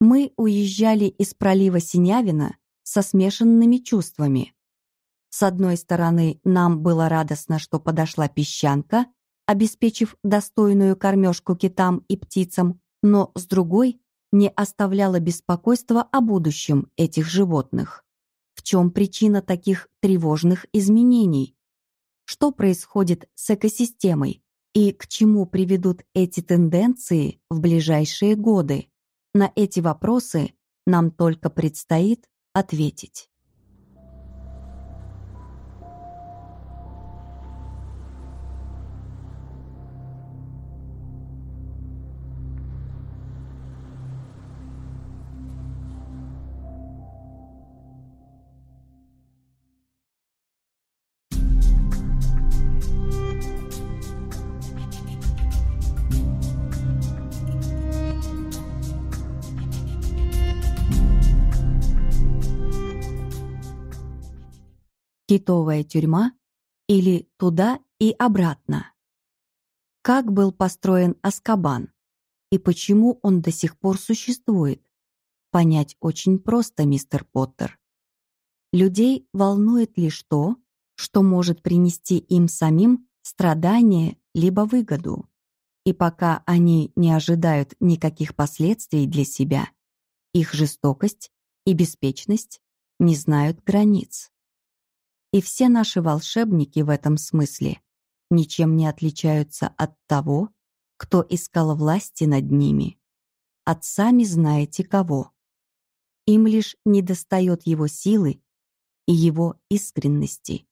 Мы уезжали из пролива Синявина со смешанными чувствами. С одной стороны, нам было радостно, что подошла песчанка, обеспечив достойную кормежку китам и птицам, но с другой не оставляло беспокойства о будущем этих животных. В чем причина таких тревожных изменений? Что происходит с экосистемой и к чему приведут эти тенденции в ближайшие годы? На эти вопросы нам только предстоит ответить. Китовая тюрьма или туда и обратно? Как был построен Аскабан и почему он до сих пор существует? Понять очень просто, мистер Поттер. Людей волнует лишь то, что может принести им самим страдание либо выгоду. И пока они не ожидают никаких последствий для себя, их жестокость и беспечность не знают границ. И все наши волшебники в этом смысле ничем не отличаются от того, кто искал власти над ними, от сами знаете кого. Им лишь недостает его силы и его искренности.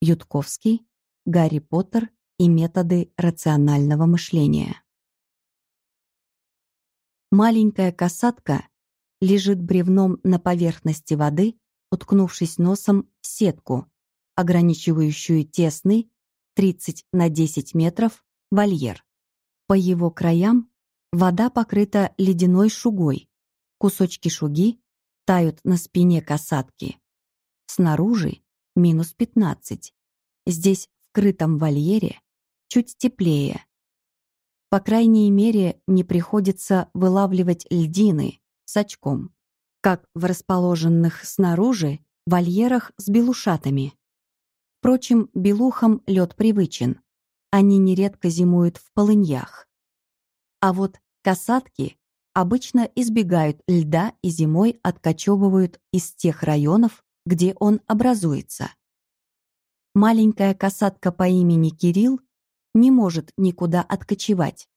Ютковский, Гарри Поттер и методы рационального мышления. Маленькая касатка лежит бревном на поверхности воды уткнувшись носом в сетку, ограничивающую тесный 30 на 10 метров вольер. По его краям вода покрыта ледяной шугой. Кусочки шуги тают на спине касатки. Снаружи минус 15. Здесь, в крытом вольере, чуть теплее. По крайней мере, не приходится вылавливать льдины с очком как в расположенных снаружи вольерах с белушатами. Впрочем, белухам лед привычен. Они нередко зимуют в полыньях. А вот касатки обычно избегают льда и зимой откачевывают из тех районов, где он образуется. Маленькая касатка по имени Кирилл не может никуда откочевать.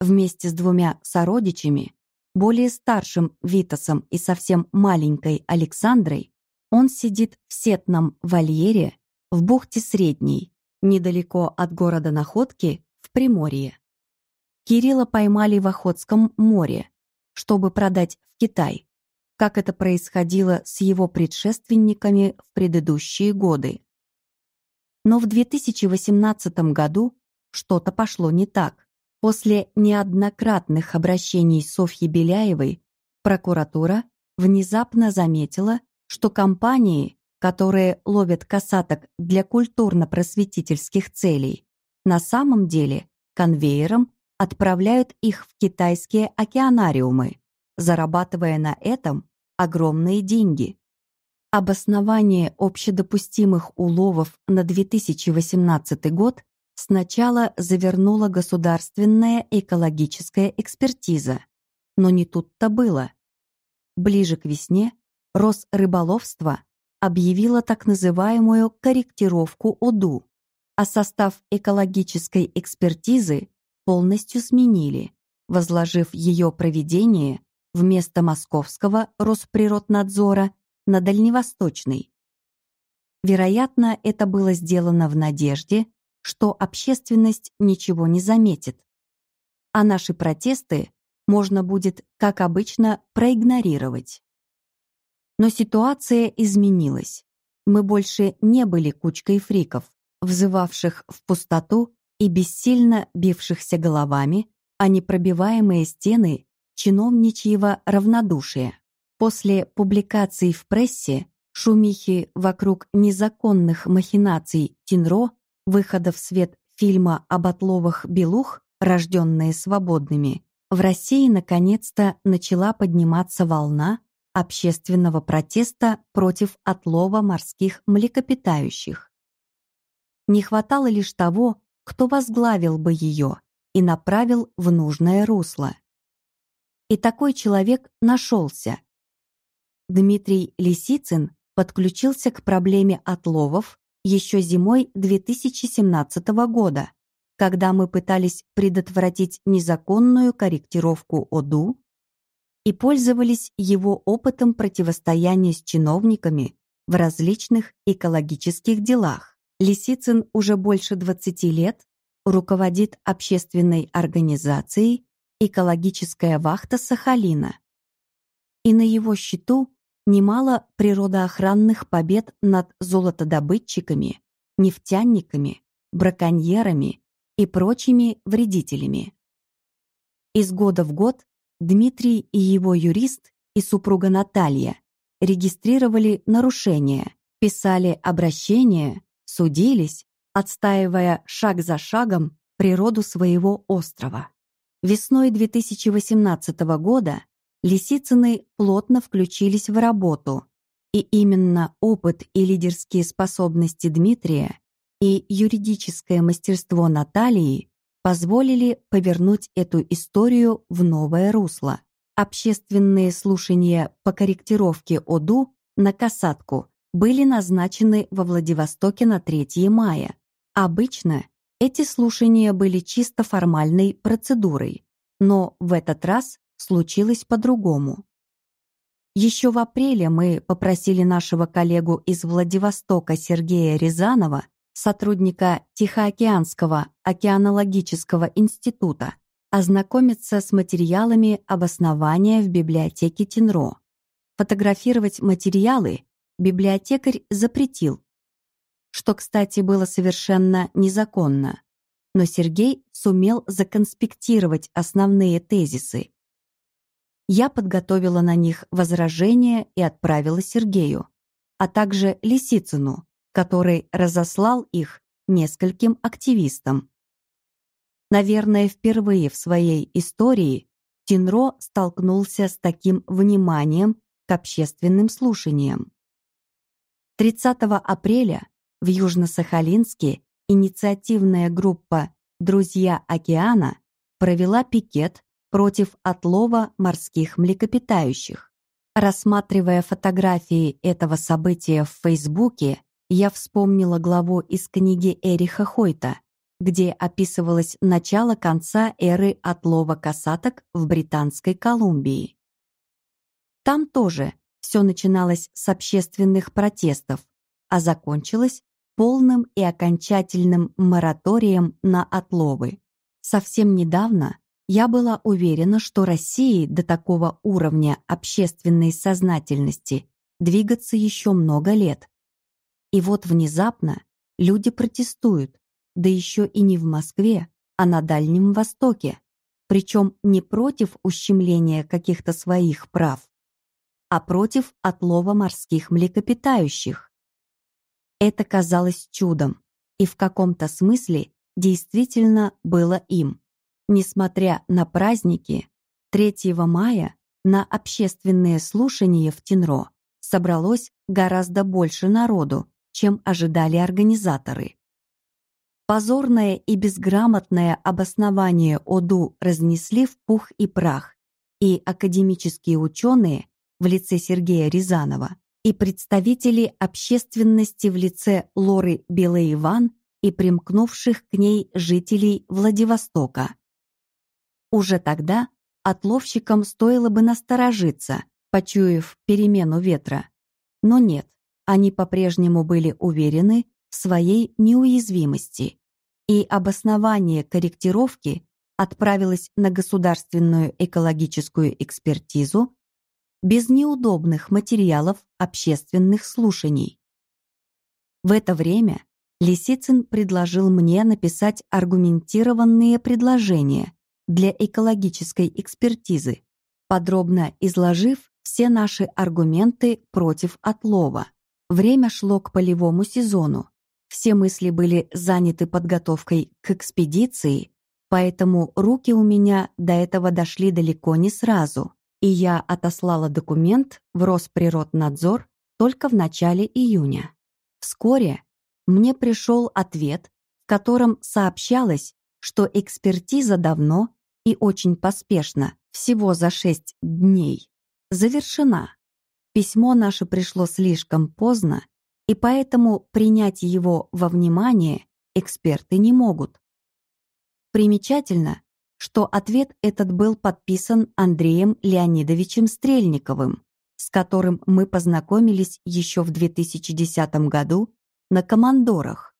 Вместе с двумя сородичами более старшим Витасом и совсем маленькой Александрой, он сидит в сетном вольере в бухте Средней, недалеко от города Находки, в Приморье. Кирилла поймали в Охотском море, чтобы продать в Китай, как это происходило с его предшественниками в предыдущие годы. Но в 2018 году что-то пошло не так. После неоднократных обращений Софьи Беляевой прокуратура внезапно заметила, что компании, которые ловят касаток для культурно-просветительских целей, на самом деле конвейером отправляют их в китайские океанариумы, зарабатывая на этом огромные деньги. Обоснование общедопустимых уловов на 2018 год Сначала завернула государственная экологическая экспертиза, но не тут-то было. Ближе к весне Росрыболовство объявило так называемую корректировку ОДУ, а состав экологической экспертизы полностью сменили, возложив ее проведение вместо Московского Росприроднадзора на Дальневосточный. Вероятно, это было сделано в надежде, что общественность ничего не заметит. А наши протесты можно будет, как обычно, проигнорировать. Но ситуация изменилась. Мы больше не были кучкой фриков, взывавших в пустоту и бессильно бившихся головами о непробиваемые стены чиновничьего равнодушия. После публикаций в прессе шумихи вокруг незаконных махинаций Тинро выхода в свет фильма об отловах белух, рожденные свободными, в России наконец-то начала подниматься волна общественного протеста против отлова морских млекопитающих. Не хватало лишь того, кто возглавил бы ее и направил в нужное русло. И такой человек нашелся. Дмитрий Лисицын подключился к проблеме отловов еще зимой 2017 года, когда мы пытались предотвратить незаконную корректировку ОДУ и пользовались его опытом противостояния с чиновниками в различных экологических делах. Лисицын уже больше 20 лет руководит общественной организацией «Экологическая вахта Сахалина». И на его счету немало природоохранных побед над золотодобытчиками, нефтяниками, браконьерами и прочими вредителями. Из года в год Дмитрий и его юрист и супруга Наталья регистрировали нарушения, писали обращения, судились, отстаивая шаг за шагом природу своего острова. Весной 2018 года Лисицыны плотно включились в работу, и именно опыт и лидерские способности Дмитрия и юридическое мастерство Натальи позволили повернуть эту историю в новое русло. Общественные слушания по корректировке ОДУ на касатку были назначены во Владивостоке на 3 мая. Обычно эти слушания были чисто формальной процедурой, но в этот раз случилось по-другому. Еще в апреле мы попросили нашего коллегу из Владивостока Сергея Рязанова, сотрудника Тихоокеанского океанологического института, ознакомиться с материалами обоснования в библиотеке Тинро. Фотографировать материалы библиотекарь запретил, что, кстати, было совершенно незаконно. Но Сергей сумел законспектировать основные тезисы я подготовила на них возражения и отправила Сергею, а также Лисицыну, который разослал их нескольким активистам. Наверное, впервые в своей истории Тинро столкнулся с таким вниманием к общественным слушаниям. 30 апреля в Южно-Сахалинске инициативная группа «Друзья океана» провела пикет против отлова морских млекопитающих. Рассматривая фотографии этого события в Фейсбуке, я вспомнила главу из книги Эриха Хойта, где описывалось начало конца эры отлова касаток в Британской Колумбии. Там тоже все начиналось с общественных протестов, а закончилось полным и окончательным мораторием на отловы. Совсем недавно я была уверена, что России до такого уровня общественной сознательности двигаться еще много лет. И вот внезапно люди протестуют, да еще и не в Москве, а на Дальнем Востоке, причем не против ущемления каких-то своих прав, а против отлова морских млекопитающих. Это казалось чудом, и в каком-то смысле действительно было им. Несмотря на праздники, 3 мая на общественные слушания в Тинро собралось гораздо больше народу, чем ожидали организаторы. Позорное и безграмотное обоснование ОДУ разнесли в пух и прах, и академические ученые в лице Сергея Рязанова и представители общественности в лице Лоры Белоиван и примкнувших к ней жителей Владивостока. Уже тогда отловщикам стоило бы насторожиться, почуяв перемену ветра. Но нет, они по-прежнему были уверены в своей неуязвимости, и обоснование корректировки отправилось на государственную экологическую экспертизу без неудобных материалов общественных слушаний. В это время Лисицын предложил мне написать аргументированные предложения, для экологической экспертизы, подробно изложив все наши аргументы против отлова. Время шло к полевому сезону. Все мысли были заняты подготовкой к экспедиции, Поэтому руки у меня до этого дошли далеко не сразу, и я отослала документ в Росприроднадзор только в начале июня. Вскоре мне пришел ответ, в котором сообщалось, что экспертиза давно и очень поспешно, всего за шесть дней, завершена. Письмо наше пришло слишком поздно, и поэтому принять его во внимание эксперты не могут. Примечательно, что ответ этот был подписан Андреем Леонидовичем Стрельниковым, с которым мы познакомились еще в 2010 году на командорах,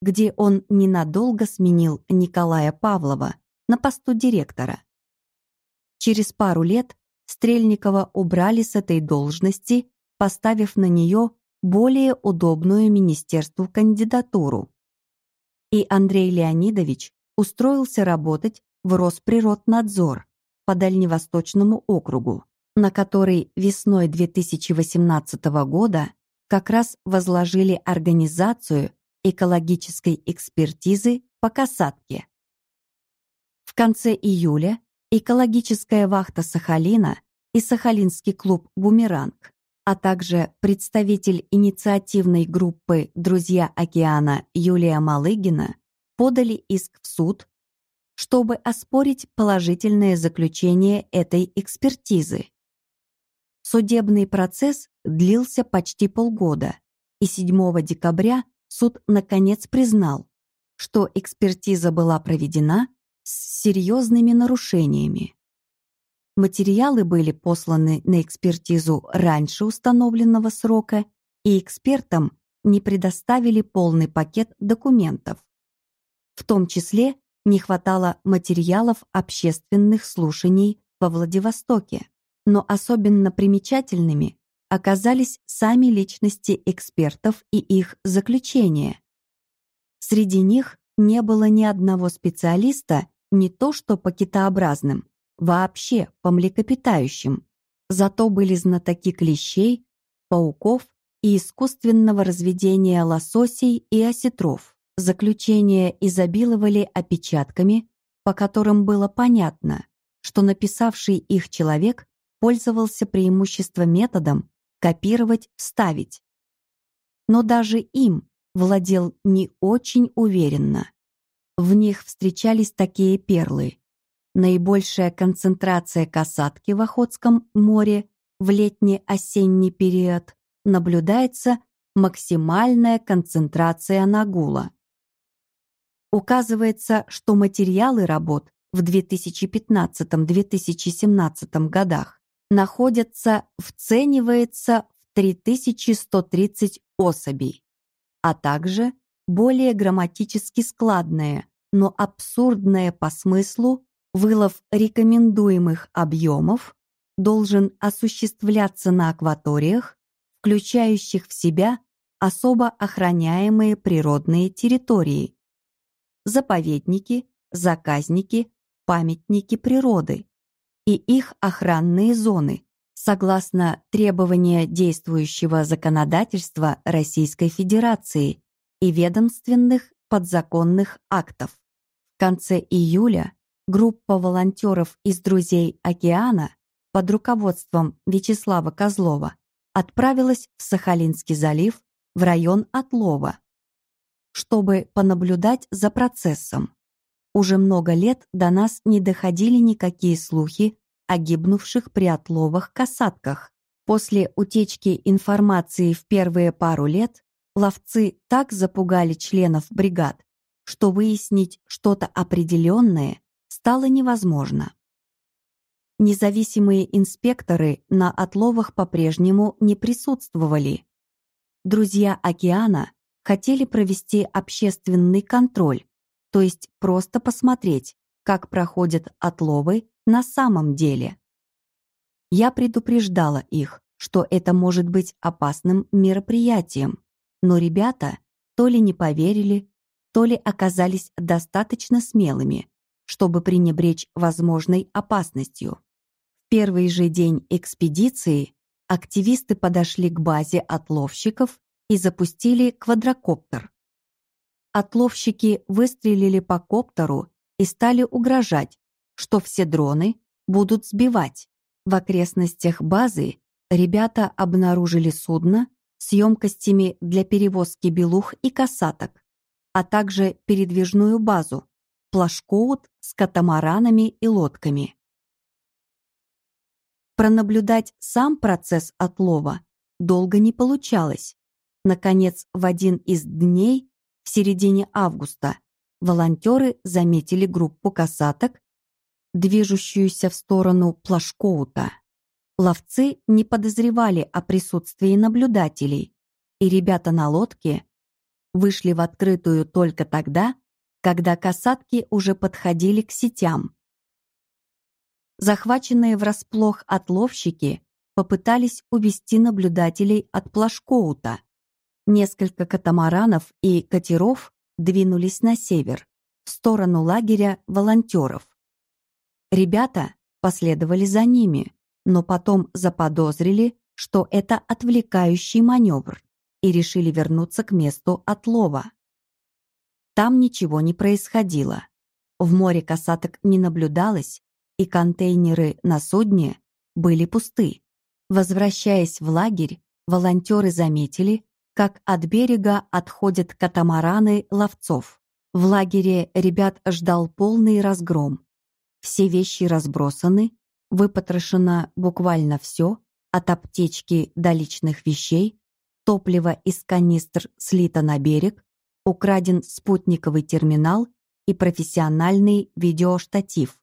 где он ненадолго сменил Николая Павлова на посту директора. Через пару лет Стрельникова убрали с этой должности, поставив на нее более удобную министерству кандидатуру. И Андрей Леонидович устроился работать в Росприроднадзор по Дальневосточному округу, на который весной 2018 года как раз возложили организацию экологической экспертизы по касатке. В конце июля экологическая вахта Сахалина и Сахалинский клуб «Бумеранг», а также представитель инициативной группы «Друзья океана» Юлия Малыгина подали иск в суд, чтобы оспорить положительное заключение этой экспертизы. Судебный процесс длился почти полгода, и 7 декабря суд наконец признал, что экспертиза была проведена с серьезными нарушениями. Материалы были посланы на экспертизу раньше установленного срока, и экспертам не предоставили полный пакет документов. В том числе не хватало материалов общественных слушаний во Владивостоке, но особенно примечательными оказались сами личности экспертов и их заключения. Среди них не было ни одного специалиста не то что по китообразным, вообще по млекопитающим. Зато были знатоки клещей, пауков и искусственного разведения лососей и осетров. Заключения изобиловали опечатками, по которым было понятно, что написавший их человек пользовался преимуществом методом копировать, вставить. Но даже им владел не очень уверенно. В них встречались такие перлы. Наибольшая концентрация касатки в Охотском море в летний-осенний период наблюдается максимальная концентрация нагула. Указывается, что материалы работ в 2015-2017 годах находятся, вценивается в 3130 особей, а также более грамматически складное, но абсурдное по смыслу вылов рекомендуемых объемов должен осуществляться на акваториях, включающих в себя особо охраняемые природные территории, заповедники, заказники, памятники природы и их охранные зоны, согласно требования действующего законодательства Российской Федерации и ведомственных подзаконных актов. В конце июля группа волонтеров из «Друзей океана» под руководством Вячеслава Козлова отправилась в Сахалинский залив в район Отлова, чтобы понаблюдать за процессом. Уже много лет до нас не доходили никакие слухи о гибнувших при отловах касатках. После утечки информации в первые пару лет ловцы так запугали членов бригад, что выяснить что-то определенное стало невозможно. Независимые инспекторы на отловах по-прежнему не присутствовали. Друзья океана хотели провести общественный контроль, то есть просто посмотреть, как проходят отловы на самом деле. Я предупреждала их, что это может быть опасным мероприятием, но ребята то ли не поверили, то ли оказались достаточно смелыми, чтобы пренебречь возможной опасностью. В первый же день экспедиции активисты подошли к базе отловщиков и запустили квадрокоптер. Отловщики выстрелили по коптеру и стали угрожать, что все дроны будут сбивать. В окрестностях базы ребята обнаружили судно с емкостями для перевозки белух и касаток, а также передвижную базу, плашкоут с катамаранами и лодками. Пронаблюдать сам процесс отлова долго не получалось. Наконец, в один из дней, в середине августа, волонтеры заметили группу касаток, движущуюся в сторону Плашкоута. Ловцы не подозревали о присутствии наблюдателей, и ребята на лодке вышли в открытую только тогда, когда касатки уже подходили к сетям. Захваченные врасплох отловщики попытались увести наблюдателей от Плашкоута. Несколько катамаранов и катеров двинулись на север, в сторону лагеря волонтеров. Ребята последовали за ними, но потом заподозрили, что это отвлекающий маневр, и решили вернуться к месту отлова. Там ничего не происходило. В море касаток не наблюдалось, и контейнеры на судне были пусты. Возвращаясь в лагерь, волонтеры заметили, как от берега отходят катамараны ловцов. В лагере ребят ждал полный разгром. Все вещи разбросаны, выпотрошено буквально все, от аптечки до личных вещей, топливо из канистр слито на берег, украден спутниковый терминал и профессиональный видеоштатив.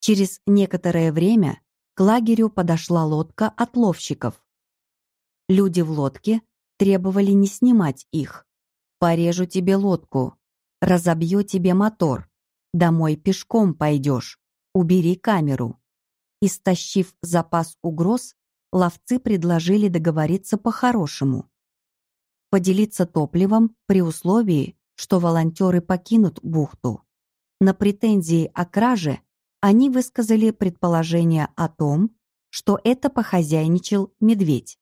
Через некоторое время к лагерю подошла лодка отловщиков. Люди в лодке требовали не снимать их. «Порежу тебе лодку, разобью тебе мотор, домой пешком пойдешь, убери камеру». Истощив запас угроз, ловцы предложили договориться по-хорошему. Поделиться топливом при условии, что волонтеры покинут бухту. На претензии о краже они высказали предположение о том, что это похозяйничал медведь.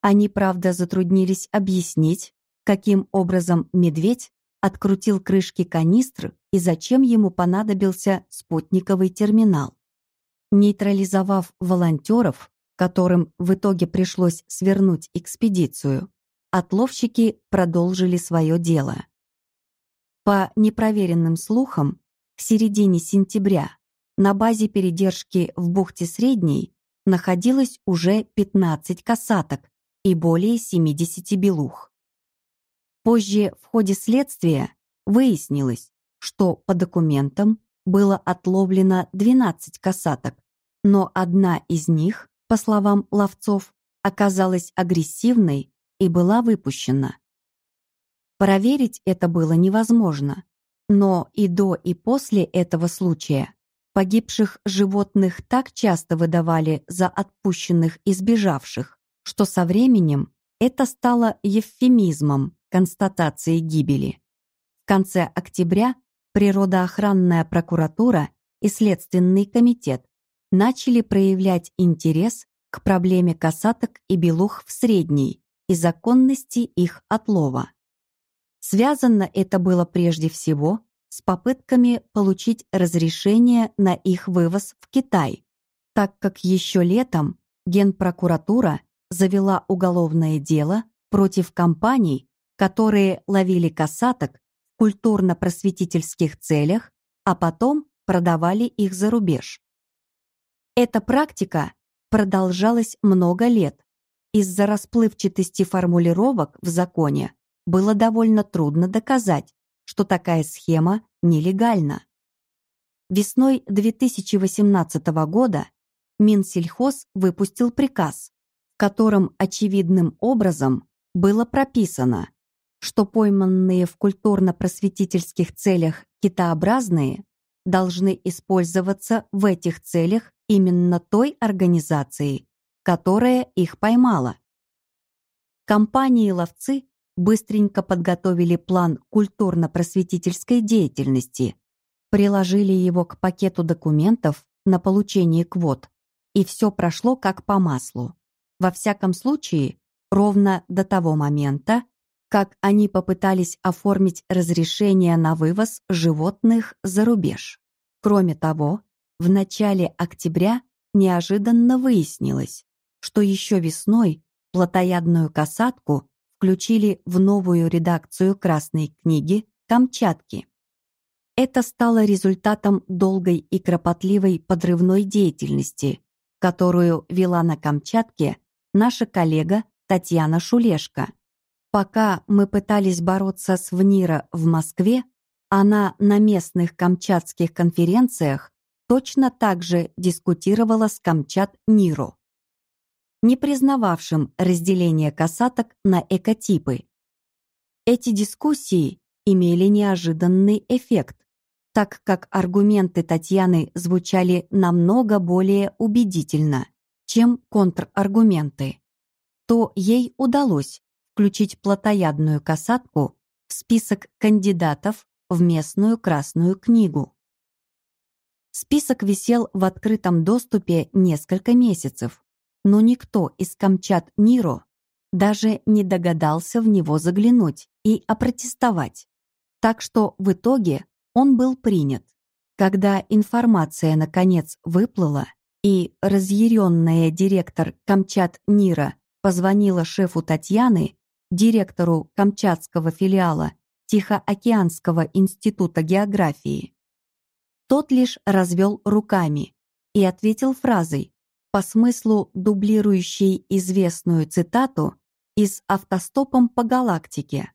Они, правда, затруднились объяснить, каким образом медведь открутил крышки канистр и зачем ему понадобился спутниковый терминал. Нейтрализовав волонтеров, которым в итоге пришлось свернуть экспедицию, отловщики продолжили свое дело. По непроверенным слухам, в середине сентября на базе передержки в бухте Средней находилось уже 15 касаток и более 70 белух. Позже в ходе следствия выяснилось, что по документам было отловлено 12 касаток, но одна из них, по словам ловцов, оказалась агрессивной и была выпущена. Проверить это было невозможно, но и до и после этого случая Погибших животных так часто выдавали за отпущенных и сбежавших, что со временем это стало эвфемизмом констатации гибели. В конце октября природоохранная прокуратура и Следственный комитет начали проявлять интерес к проблеме касаток и белух в средней и законности их отлова. Связано это было прежде всего с попытками получить разрешение на их вывоз в Китай, так как еще летом Генпрокуратура завела уголовное дело против компаний, которые ловили касаток в культурно-просветительских целях, а потом продавали их за рубеж. Эта практика продолжалась много лет. Из-за расплывчатости формулировок в законе было довольно трудно доказать, что такая схема нелегальна. Весной 2018 года Минсельхоз выпустил приказ, в котором очевидным образом было прописано, что пойманные в культурно-просветительских целях китообразные должны использоваться в этих целях именно той организацией, которая их поймала. Компании-ловцы быстренько подготовили план культурно-просветительской деятельности, приложили его к пакету документов на получение квот, и все прошло как по маслу. Во всяком случае, ровно до того момента, как они попытались оформить разрешение на вывоз животных за рубеж. Кроме того, в начале октября неожиданно выяснилось, что еще весной плотоядную касатку включили в новую редакцию Красной книги Камчатки. Это стало результатом долгой и кропотливой подрывной деятельности, которую вела на Камчатке наша коллега Татьяна Шулешко. Пока мы пытались бороться с ВНИРа в Москве, она на местных камчатских конференциях точно так же дискутировала с Камчат-Ниру, не признававшим разделение касаток на экотипы. Эти дискуссии имели неожиданный эффект так как аргументы Татьяны звучали намного более убедительно, чем контраргументы, то ей удалось включить плотоядную касатку в список кандидатов в местную Красную книгу. Список висел в открытом доступе несколько месяцев, но никто из Камчат-Ниро даже не догадался в него заглянуть и опротестовать. Так что в итоге он был принят. Когда информация наконец выплыла, и разъяренная директор Камчат-Нира позвонила шефу Татьяны, директору Камчатского филиала Тихоокеанского института географии. Тот лишь развел руками и ответил фразой, по смыслу дублирующей известную цитату из «Автостопом по галактике».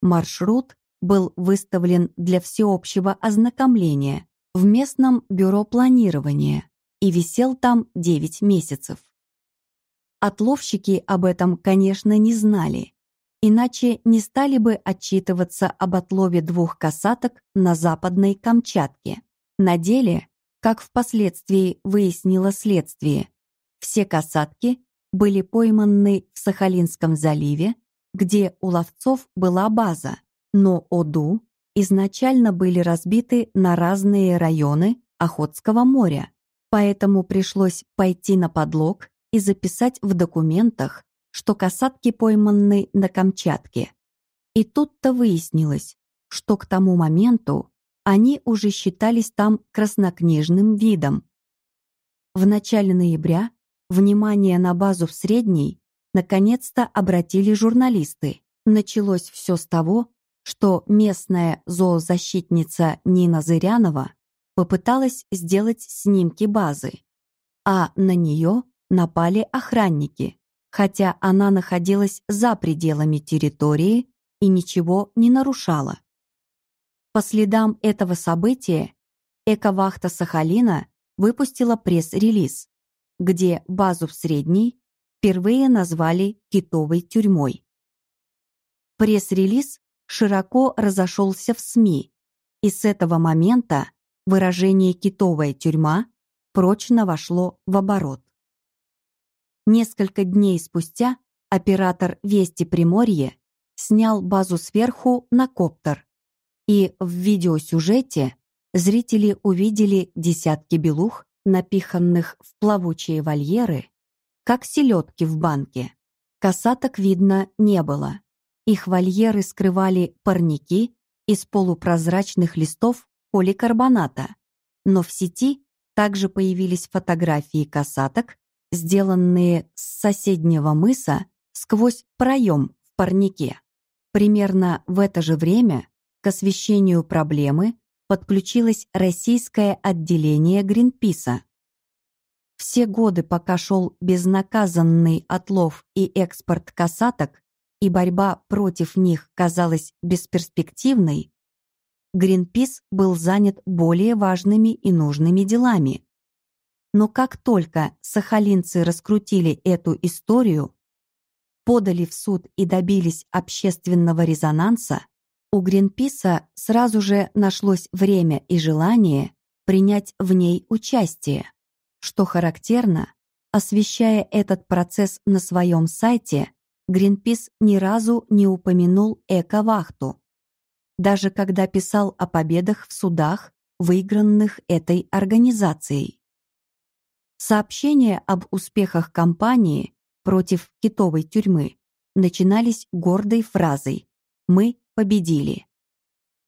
Маршрут был выставлен для всеобщего ознакомления в местном бюро планирования и висел там 9 месяцев. Отловщики об этом, конечно, не знали, иначе не стали бы отчитываться об отлове двух касаток на Западной Камчатке. На деле, как впоследствии выяснило следствие, все касатки были пойманы в Сахалинском заливе, где у ловцов была база, но Оду изначально были разбиты на разные районы Охотского моря, поэтому пришлось пойти на подлог и записать в документах, что касатки пойманы на Камчатке. И тут-то выяснилось, что к тому моменту они уже считались там краснокнижным видом. В начале ноября внимание на базу в Средней наконец-то обратили журналисты. Началось все с того, что местная зоозащитница Нина Зырянова попыталась сделать снимки базы, а на нее напали охранники, хотя она находилась за пределами территории и ничего не нарушала. По следам этого события Эковахта Сахалина выпустила пресс-релиз, где базу в Средней впервые назвали китовой тюрьмой. Пресс-релиз широко разошелся в СМИ, и с этого момента выражение «китовая тюрьма» прочно вошло в оборот. Несколько дней спустя оператор «Вести Приморье» снял базу сверху на коптер, и в видеосюжете зрители увидели десятки белух, напиханных в плавучие вольеры, как селедки в банке. Касаток видно не было. Их вольеры скрывали парники из полупрозрачных листов поликарбоната, но в сети также появились фотографии касаток, сделанные с соседнего мыса сквозь проем в парнике. Примерно в это же время к освещению проблемы подключилось российское отделение Гринписа. Все годы, пока шел безнаказанный отлов и экспорт касаток, и борьба против них казалась бесперспективной, Гринпис был занят более важными и нужными делами. Но как только сахалинцы раскрутили эту историю, подали в суд и добились общественного резонанса, у Гринписа сразу же нашлось время и желание принять в ней участие. Что характерно, освещая этот процесс на своем сайте, Гринпис ни разу не упомянул эко-вахту, даже когда писал о победах в судах, выигранных этой организацией. Сообщения об успехах кампании против китовой тюрьмы начинались гордой фразой мы победили.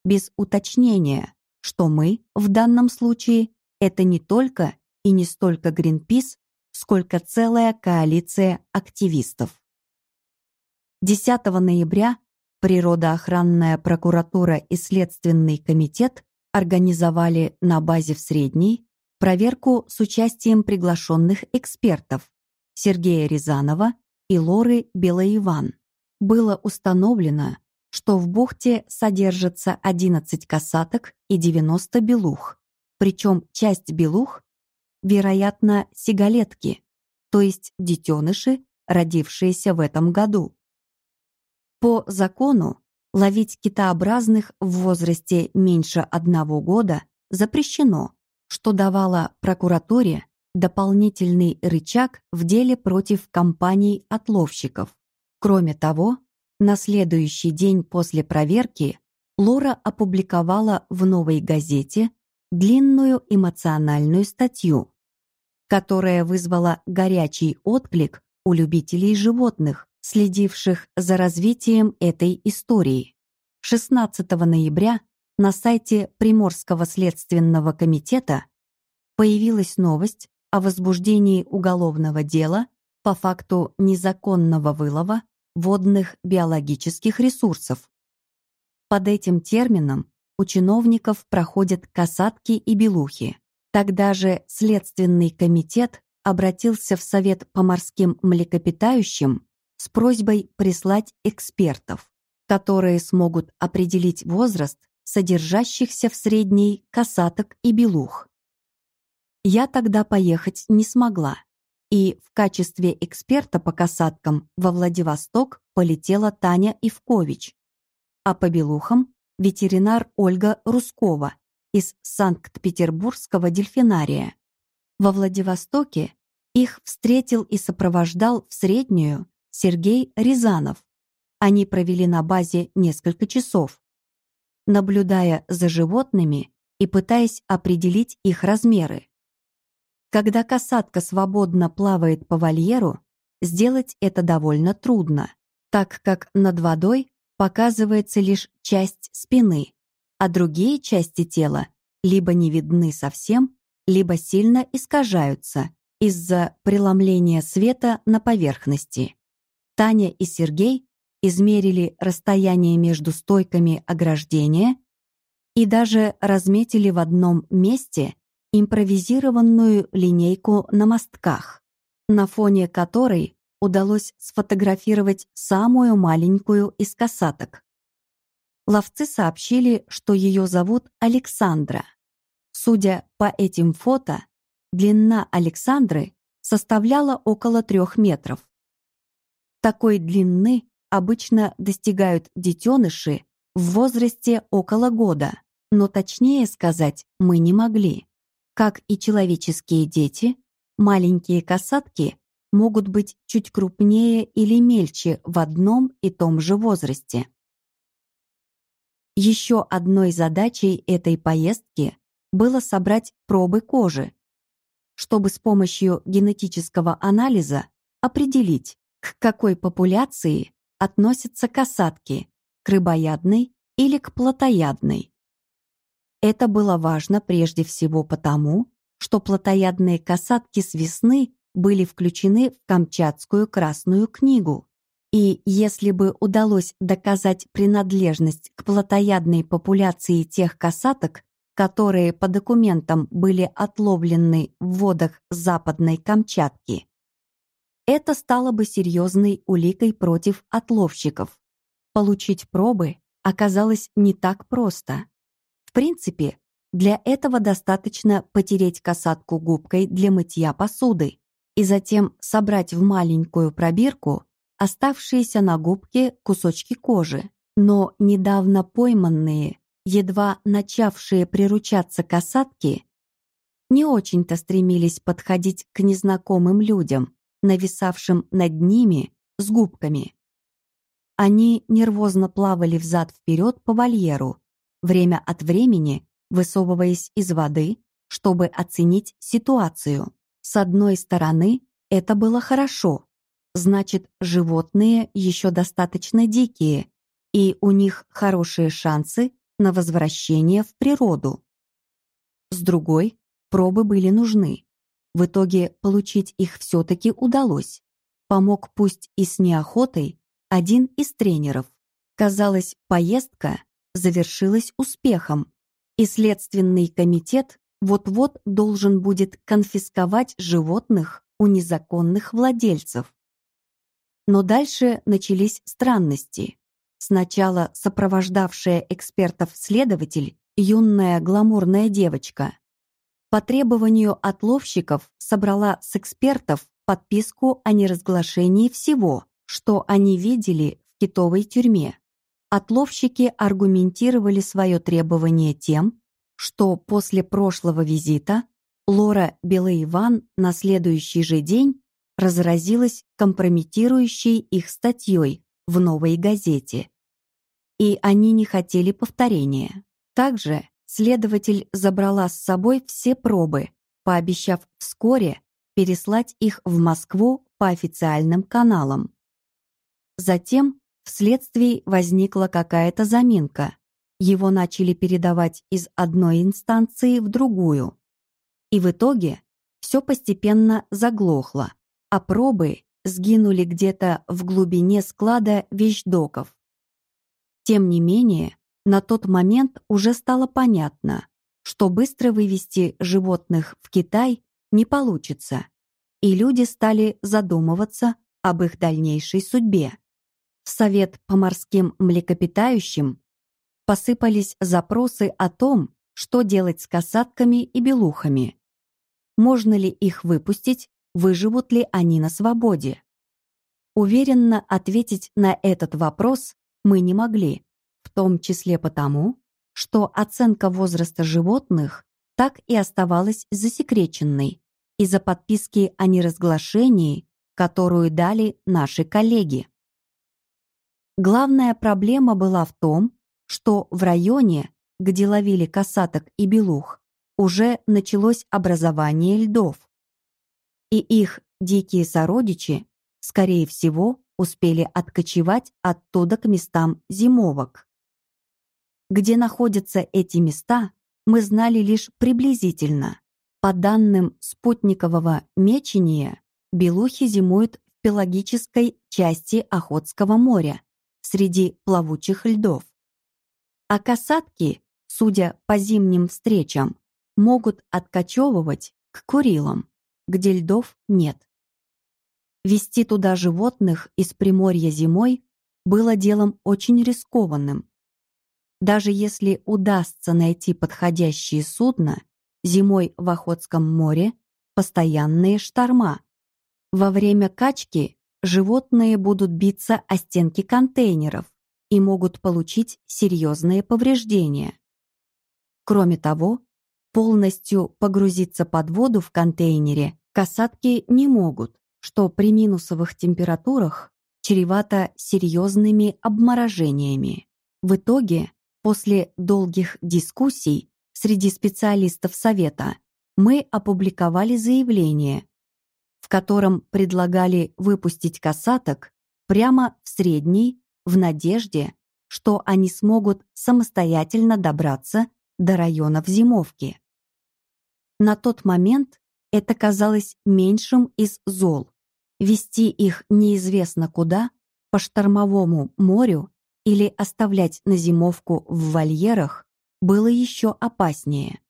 Без уточнения, что мы в данном случае это не только и не столько Гринпис, сколько целая коалиция активистов. 10 ноября Природоохранная прокуратура и Следственный комитет организовали на базе в Средней проверку с участием приглашенных экспертов Сергея Рязанова и Лоры Белоиван. Было установлено, что в бухте содержится 11 касаток и 90 белух, причем часть белух, вероятно, сигалетки, то есть детеныши, родившиеся в этом году. По закону ловить китообразных в возрасте меньше одного года запрещено, что давало прокуратуре дополнительный рычаг в деле против компаний-отловщиков. Кроме того, на следующий день после проверки Лора опубликовала в «Новой газете» длинную эмоциональную статью, которая вызвала горячий отклик у любителей животных, следивших за развитием этой истории. 16 ноября на сайте Приморского следственного комитета появилась новость о возбуждении уголовного дела по факту незаконного вылова водных биологических ресурсов. Под этим термином у чиновников проходят касатки и белухи. Тогда же Следственный комитет обратился в Совет по морским млекопитающим с просьбой прислать экспертов, которые смогут определить возраст содержащихся в средней касаток и белух. Я тогда поехать не смогла, и в качестве эксперта по касаткам во Владивосток полетела Таня Ивкович, а по белухам — ветеринар Ольга Рускова из Санкт-Петербургского дельфинария. Во Владивостоке их встретил и сопровождал в среднюю Сергей Рязанов. Они провели на базе несколько часов, наблюдая за животными и пытаясь определить их размеры. Когда касатка свободно плавает по вольеру, сделать это довольно трудно, так как над водой показывается лишь часть спины, а другие части тела либо не видны совсем, либо сильно искажаются из-за преломления света на поверхности. Таня и Сергей измерили расстояние между стойками ограждения и даже разметили в одном месте импровизированную линейку на мостках, на фоне которой удалось сфотографировать самую маленькую из касаток. Ловцы сообщили, что ее зовут Александра. Судя по этим фото, длина Александры составляла около трех метров. Такой длины обычно достигают детеныши в возрасте около года, но точнее сказать мы не могли. Как и человеческие дети, маленькие касатки могут быть чуть крупнее или мельче в одном и том же возрасте. Еще одной задачей этой поездки было собрать пробы кожи, чтобы с помощью генетического анализа определить, к какой популяции относятся касатки, к рыбоядной или к плотоядной. Это было важно прежде всего потому, что плотоядные касатки с весны были включены в Камчатскую Красную книгу. И если бы удалось доказать принадлежность к плотоядной популяции тех касаток, которые по документам были отловлены в водах Западной Камчатки, это стало бы серьезной уликой против отловщиков. Получить пробы оказалось не так просто принципе, для этого достаточно потереть касатку губкой для мытья посуды и затем собрать в маленькую пробирку оставшиеся на губке кусочки кожи. Но недавно пойманные, едва начавшие приручаться касатки, не очень-то стремились подходить к незнакомым людям, нависавшим над ними с губками. Они нервозно плавали взад-вперед по вольеру, время от времени высовываясь из воды, чтобы оценить ситуацию. С одной стороны, это было хорошо. Значит, животные еще достаточно дикие, и у них хорошие шансы на возвращение в природу. С другой, пробы были нужны. В итоге получить их все-таки удалось. Помог пусть и с неохотой один из тренеров. Казалось, поездка завершилась успехом, и Следственный комитет вот-вот должен будет конфисковать животных у незаконных владельцев. Но дальше начались странности. Сначала сопровождавшая экспертов следователь, юная гламурная девочка, по требованию отловщиков собрала с экспертов подписку о неразглашении всего, что они видели в китовой тюрьме. Отловщики аргументировали свое требование тем, что после прошлого визита Лора Белоиван на следующий же день разразилась компрометирующей их статьей в «Новой газете». И они не хотели повторения. Также следователь забрала с собой все пробы, пообещав вскоре переслать их в Москву по официальным каналам. Затем вследствие возникла какая-то заминка. Его начали передавать из одной инстанции в другую. И в итоге все постепенно заглохло, а пробы сгинули где-то в глубине склада вещдоков. Тем не менее, на тот момент уже стало понятно, что быстро вывести животных в Китай не получится, и люди стали задумываться об их дальнейшей судьбе. В Совет по морским млекопитающим посыпались запросы о том, что делать с касатками и белухами. Можно ли их выпустить, выживут ли они на свободе? Уверенно ответить на этот вопрос мы не могли, том числе потому, что оценка возраста животных так и оставалась засекреченной из-за подписки о неразглашении, которую дали наши коллеги. Главная проблема была в том, что в районе, где ловили касаток и белух, уже началось образование льдов. И их дикие сородичи, скорее всего, успели откочевать оттуда к местам зимовок. Где находятся эти места, мы знали лишь приблизительно. По данным спутникового мечения, белухи зимуют в пелагической части Охотского моря, среди плавучих льдов. А касатки, судя по зимним встречам, могут откачевывать к Курилам, где льдов нет. Вести туда животных из Приморья зимой было делом очень рискованным. Даже если удастся найти подходящее судно, зимой в Охотском море постоянные шторма. Во время качки животные будут биться о стенки контейнеров, и могут получить серьезные повреждения. Кроме того, полностью погрузиться под воду в контейнере касатки не могут, что при минусовых температурах чревато серьезными обморожениями. В итоге, после долгих дискуссий среди специалистов Совета, мы опубликовали заявление, в котором предлагали выпустить касаток прямо в средней в надежде, что они смогут самостоятельно добраться до районов зимовки. На тот момент это казалось меньшим из зол. Вести их неизвестно куда, по штормовому морю или оставлять на зимовку в вольерах было еще опаснее.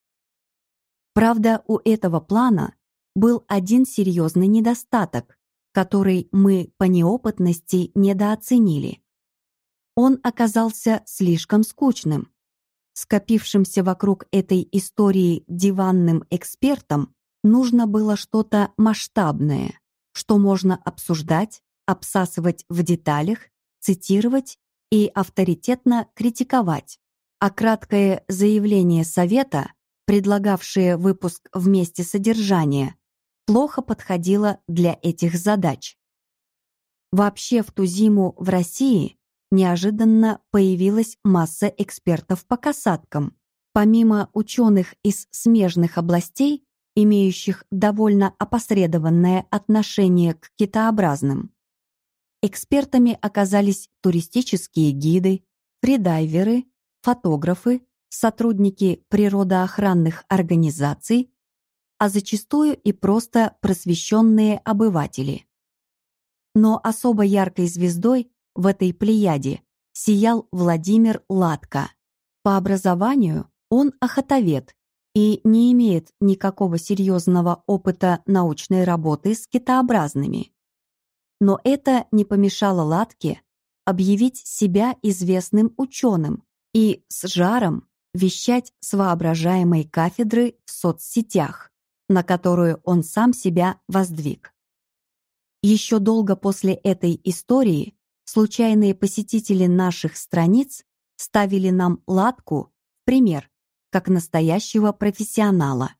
Правда, у этого плана был один серьезный недостаток, который мы по неопытности недооценили он оказался слишком скучным. Скопившимся вокруг этой истории диванным экспертам нужно было что-то масштабное, что можно обсуждать, обсасывать в деталях, цитировать и авторитетно критиковать. А краткое заявление совета, предлагавшее выпуск вместе содержания, плохо подходило для этих задач. Вообще в ту зиму в России неожиданно появилась масса экспертов по касаткам. Помимо ученых из смежных областей, имеющих довольно опосредованное отношение к китообразным, экспертами оказались туристические гиды, фридайверы, фотографы, сотрудники природоохранных организаций, а зачастую и просто просвещенные обыватели. Но особо яркой звездой в этой плеяде сиял Владимир Латко. По образованию он охотовед и не имеет никакого серьезного опыта научной работы с китообразными. Но это не помешало Латке объявить себя известным ученым и с жаром вещать с воображаемой кафедры в соцсетях, на которую он сам себя воздвиг. Еще долго после этой истории случайные посетители наших страниц ставили нам Латку в пример, как настоящего профессионала.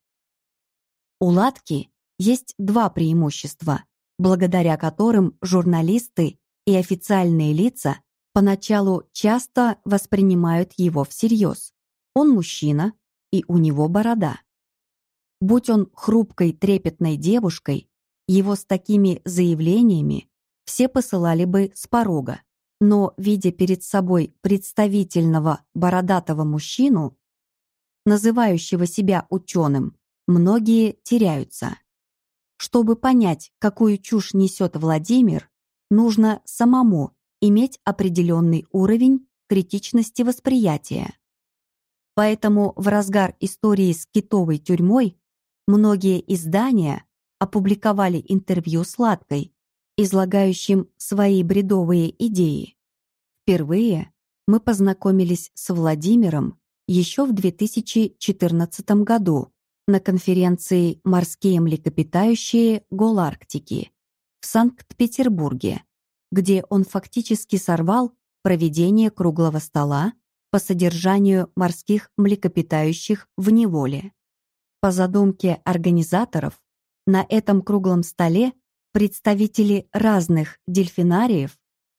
У Латки есть два преимущества, благодаря которым журналисты и официальные лица поначалу часто воспринимают его всерьез. Он мужчина, и у него борода. Будь он хрупкой, трепетной девушкой, его с такими заявлениями все посылали бы с порога. Но, видя перед собой представительного бородатого мужчину, называющего себя ученым, многие теряются. Чтобы понять, какую чушь несет Владимир, нужно самому иметь определенный уровень критичности восприятия. Поэтому в разгар истории с китовой тюрьмой многие издания опубликовали интервью с Ладкой, излагающим свои бредовые идеи. Впервые мы познакомились с Владимиром еще в 2014 году на конференции «Морские млекопитающие Голарктики» в Санкт-Петербурге, где он фактически сорвал проведение круглого стола по содержанию морских млекопитающих в неволе. По задумке организаторов, на этом круглом столе представители разных дельфинариев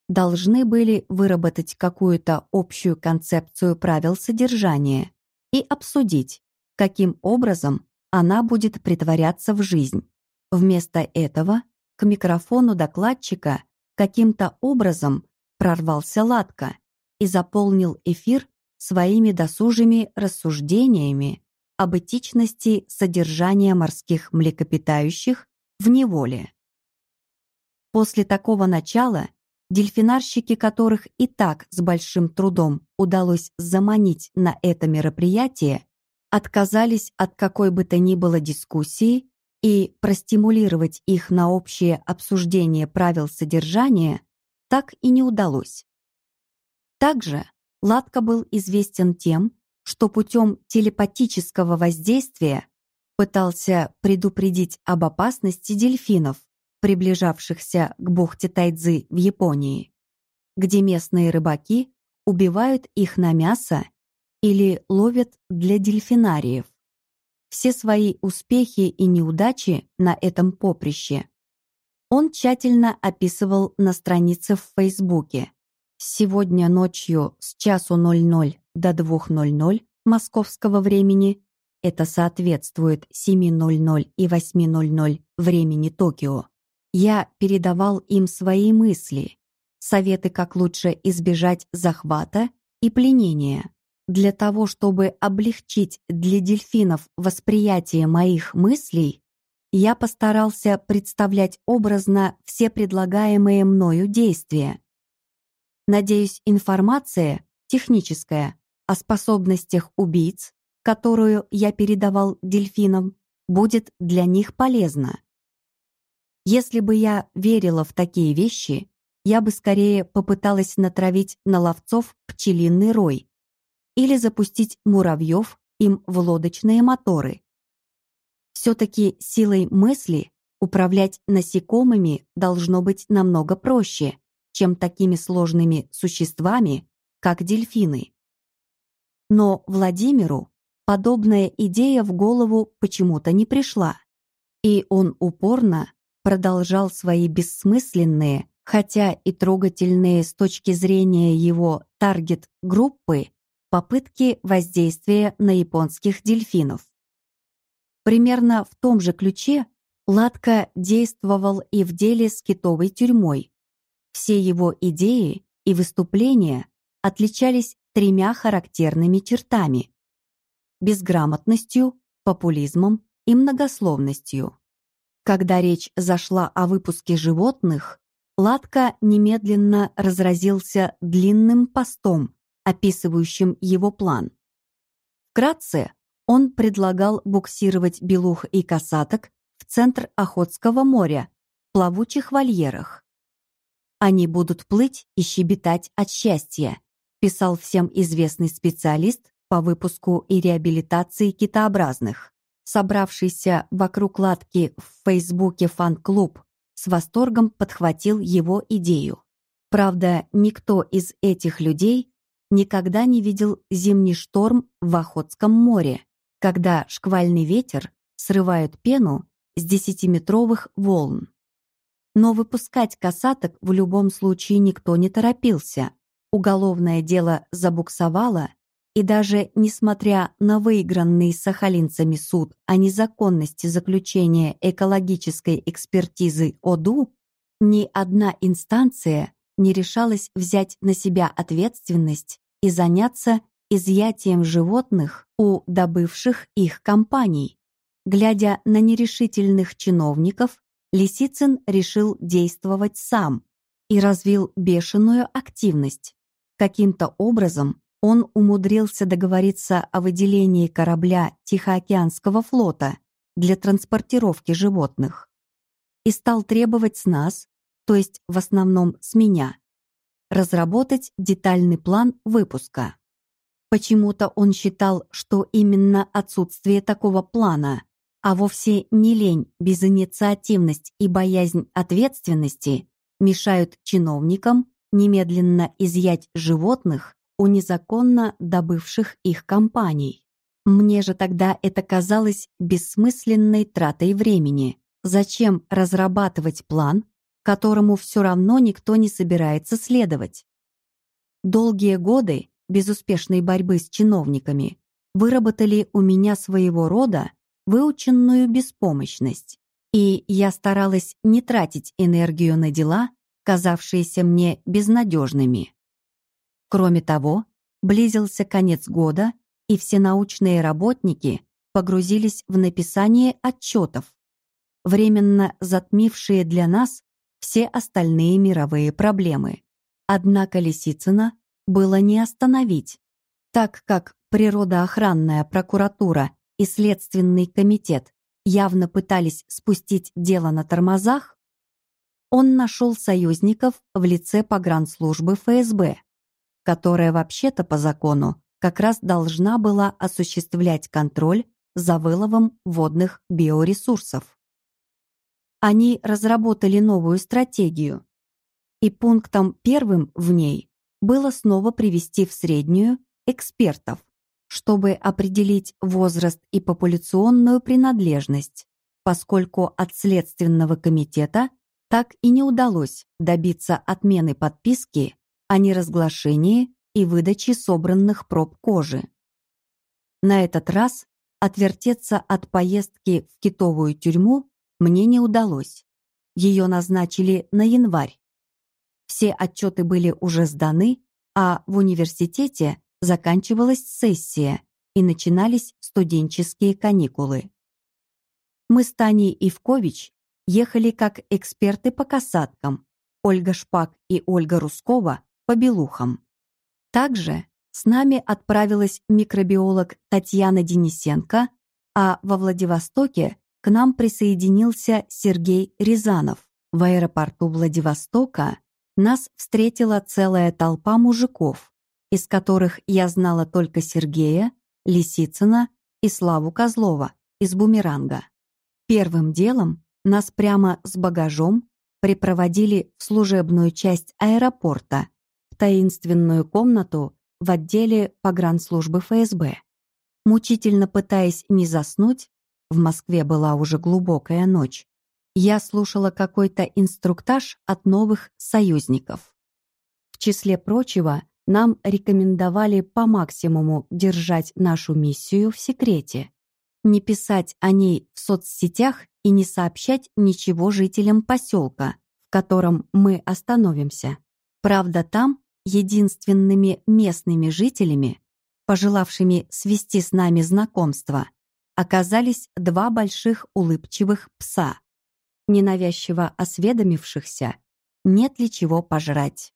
должны были выработать какую-то общую концепцию правил содержания и обсудить, каким образом она будет притворяться в жизнь. Вместо этого к микрофону докладчика каким-то образом прорвался Латка и заполнил эфир своими досужими рассуждениями об этичности содержания морских млекопитающих в неволе. После такого начала дельфинарщики, которых и так с большим трудом удалось заманить на это мероприятие, отказались от какой бы то ни было дискуссии и простимулировать их на общее обсуждение правил содержания так и не удалось. Также Латко был известен тем, что путем телепатического воздействия пытался предупредить об опасности дельфинов, приближавшихся к бухте Тайцзы в Японии, где местные рыбаки убивают их на мясо или ловят для дельфинариев. Все свои успехи и неудачи на этом поприще он тщательно описывал на странице в Фейсбуке. Сегодня ночью с часу 00 до 2.00 московского времени, это соответствует 7.00 и 8.00 времени Токио, я передавал им свои мысли, советы, как лучше избежать захвата и пленения. Для того, чтобы облегчить для дельфинов восприятие моих мыслей, я постарался представлять образно все предлагаемые мною действия. Надеюсь, информация, техническая, о способностях убийц, которую я передавал дельфинам, будет для них полезна. Если бы я верила в такие вещи, я бы скорее попыталась натравить на ловцов пчелиный рой или запустить муравьев им в лодочные моторы. Все-таки силой мысли управлять насекомыми должно быть намного проще, чем такими сложными существами, как дельфины. Но Владимиру подобная идея в голову почему-то не пришла, и он упорно продолжал свои бессмысленные, хотя и трогательные с точки зрения его таргет-группы, попытки воздействия на японских дельфинов. Примерно в том же ключе Латка действовал и в деле с китовой тюрьмой. Все его идеи и выступления отличались тремя характерными чертами – безграмотностью, популизмом и многословностью. Когда речь зашла о выпуске животных, Ладка немедленно разразился длинным постом, описывающим его план. Вкратце, он предлагал буксировать белух и касаток в центр Охотского моря, в плавучих вольерах. Они будут плыть и щебетать от счастья, писал всем известный специалист по выпуску и реабилитации китообразных, собравшийся вокруг Ладки в Фейсбуке фан-клуб с восторгом подхватил его идею. Правда, никто из этих людей никогда не видел зимний шторм в Охотском море, когда шквальный ветер срывает пену с десятиметровых волн. Но выпускать касаток в любом случае никто не торопился. Уголовное дело забуксовало, и даже несмотря на выигранный сахалинцами суд о незаконности заключения экологической экспертизы ОДУ, ни одна инстанция не решалась взять на себя ответственность и заняться изъятием животных у добывших их компаний. Глядя на нерешительных чиновников, Лисицын решил действовать сам и развил бешеную активность. Каким-то образом он умудрился договориться о выделении корабля Тихоокеанского флота для транспортировки животных и стал требовать с нас, то есть в основном с меня, разработать детальный план выпуска. Почему-то он считал, что именно отсутствие такого плана, а вовсе не лень, безинициативность и боязнь ответственности мешают чиновникам немедленно изъять животных у незаконно добывших их компаний. Мне же тогда это казалось бессмысленной тратой времени. Зачем разрабатывать план, которому все равно никто не собирается следовать? Долгие годы безуспешной борьбы с чиновниками выработали у меня своего рода выученную беспомощность, и я старалась не тратить энергию на дела, казавшиеся мне безнадежными. Кроме того, близился конец года, и все научные работники погрузились в написание отчетов, временно затмившие для нас все остальные мировые проблемы. Однако Лисицына было не остановить, так как природоохранная прокуратура и Следственный комитет явно пытались спустить дело на тормозах, он нашел союзников в лице погранслужбы ФСБ, которая вообще-то по закону как раз должна была осуществлять контроль за выловом водных биоресурсов. Они разработали новую стратегию, и пунктом первым в ней было снова привести в среднюю экспертов, чтобы определить возраст и популяционную принадлежность, поскольку от Следственного комитета так и не удалось добиться отмены подписки о неразглашении и выдаче собранных проб кожи. На этот раз отвертеться от поездки в китовую тюрьму мне не удалось. Ее назначили на январь. Все отчеты были уже сданы, а в университете заканчивалась сессия и начинались студенческие каникулы. Мы с Таней Ивкович ехали как эксперты по касаткам, Ольга Шпак и Ольга Рускова по белухам. Также с нами отправилась микробиолог Татьяна Денисенко, а во Владивостоке к нам присоединился Сергей Рязанов. В аэропорту Владивостока нас встретила целая толпа мужиков, из которых я знала только Сергея, Лисицына и Славу Козлова из «Бумеранга». Первым делом нас прямо с багажом припроводили в служебную часть аэропорта, таинственную комнату в отделе погранслужбы ФСБ. Мучительно пытаясь не заснуть, в Москве была уже глубокая ночь, я слушала какой-то инструктаж от новых союзников. В числе прочего, нам рекомендовали по максимуму держать нашу миссию в секрете, не писать о ней в соцсетях и не сообщать ничего жителям поселка, в котором мы остановимся. Правда, там единственными местными жителями, пожелавшими свести с нами знакомство, оказались два больших улыбчивых пса, ненавязчиво осведомившихся, нет ли чего пожрать.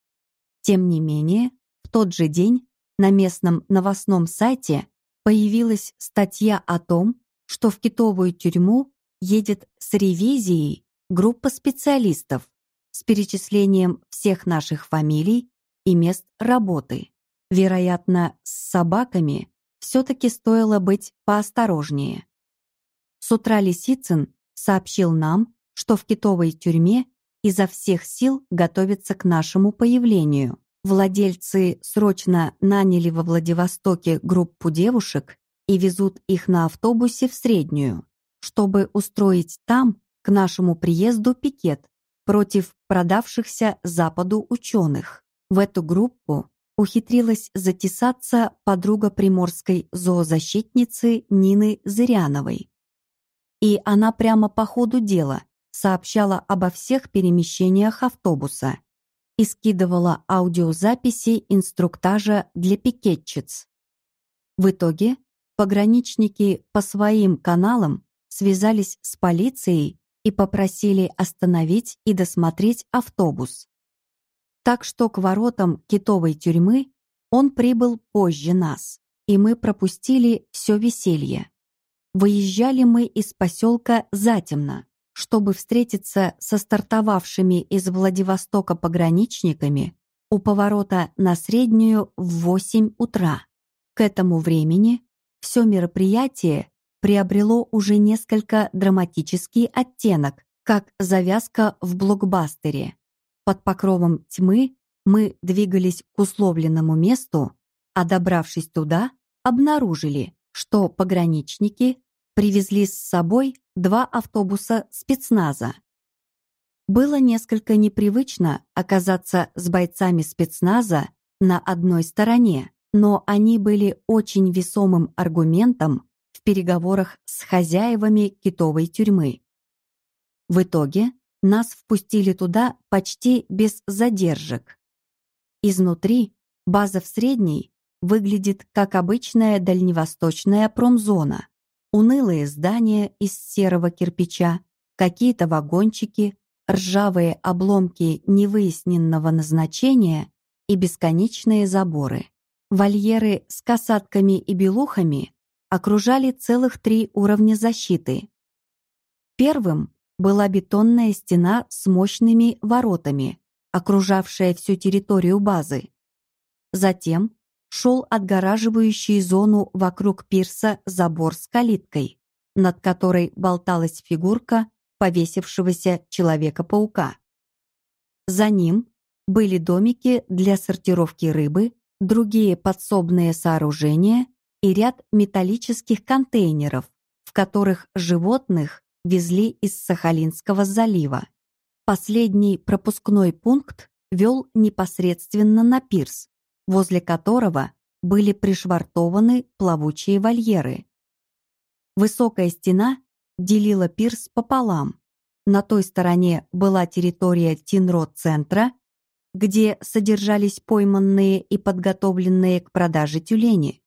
Тем не менее, в тот же день на местном новостном сайте появилась статья о том, что в китовую тюрьму едет с ревизией группа специалистов с перечислением всех наших фамилий и мест работы. Вероятно, с собаками все-таки стоило быть поосторожнее. С утра Лисицын сообщил нам, что в китовой тюрьме изо всех сил готовятся к нашему появлению. Владельцы срочно наняли во Владивостоке группу девушек и везут их на автобусе в Среднюю, чтобы устроить там к нашему приезду пикет против продавшихся Западу ученых. В эту группу ухитрилась затесаться подруга приморской зоозащитницы Нины Зыряновой. И она прямо по ходу дела сообщала обо всех перемещениях автобуса и скидывала аудиозаписи инструктажа для пикетчиц. В итоге пограничники по своим каналам связались с полицией и попросили остановить и досмотреть автобус. Так что к воротам китовой тюрьмы он прибыл позже нас, и мы пропустили все веселье. Выезжали мы из поселка затемно, чтобы встретиться со стартовавшими из Владивостока пограничниками у поворота на Среднюю в 8 утра. К этому времени все мероприятие приобрело уже несколько драматический оттенок, как завязка в блокбастере. Под покровом тьмы мы двигались к условленному месту, а добравшись туда, обнаружили, что пограничники привезли с собой два автобуса спецназа. Было несколько непривычно оказаться с бойцами спецназа на одной стороне, но они были очень весомым аргументом в переговорах с хозяевами китовой тюрьмы. В итоге нас впустили туда почти без задержек. Изнутри база в Средней выглядит как обычная дальневосточная промзона. Унылые здания из серого кирпича, какие-то вагончики, ржавые обломки невыясненного назначения и бесконечные заборы. Вольеры с касатками и белухами окружали целых три уровня защиты. Первым была бетонная стена с мощными воротами, окружавшая всю территорию базы. Затем шел отгораживающий зону вокруг пирса забор с калиткой, над которой болталась фигурка повесившегося Человека-паука. За ним были домики для сортировки рыбы, другие подсобные сооружения и ряд металлических контейнеров, в которых животных везли из Сахалинского залива. Последний пропускной пункт вел непосредственно на пирс, возле которого были пришвартованы плавучие вольеры. Высокая стена делила пирс пополам. На той стороне была территория Тинро-центра, где содержались пойманные и подготовленные к продаже тюлени.